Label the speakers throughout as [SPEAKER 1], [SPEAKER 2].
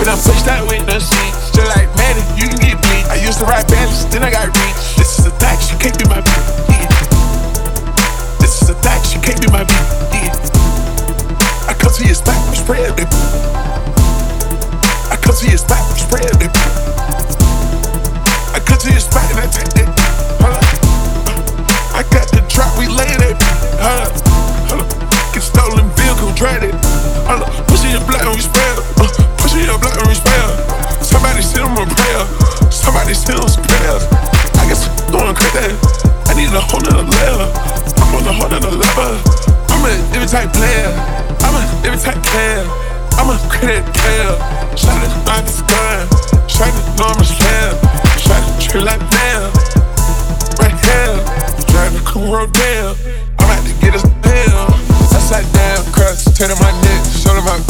[SPEAKER 1] When I push that with no seat, just like Madden, you can get beat. I used to ride balance, then I got rich. This is a fact, you can't be my beat. This is a fact, you can't be my beat. I come to your spot, I'm it. I come to your spot, I'm it. I come to your spot and I take that. Type player. I'm a credit player. Shot it, I'm the gun. Shot it, I'm a slam. Shot it, true like damn. Right here. Drive the cool road down. I'm about to get us down. Upside down, crust, turn my neck, show them up.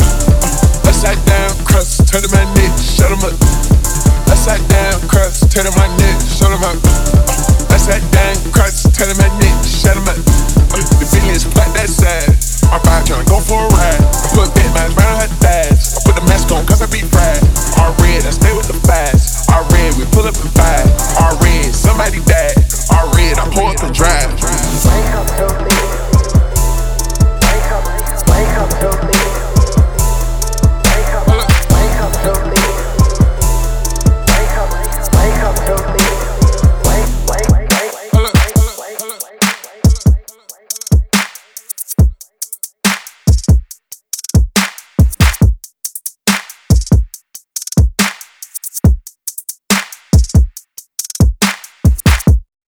[SPEAKER 1] Upside down, crust, turn my neck, show them up. Upside down, crust, turn my neck, show them up. Upside down, crust, turn my neck,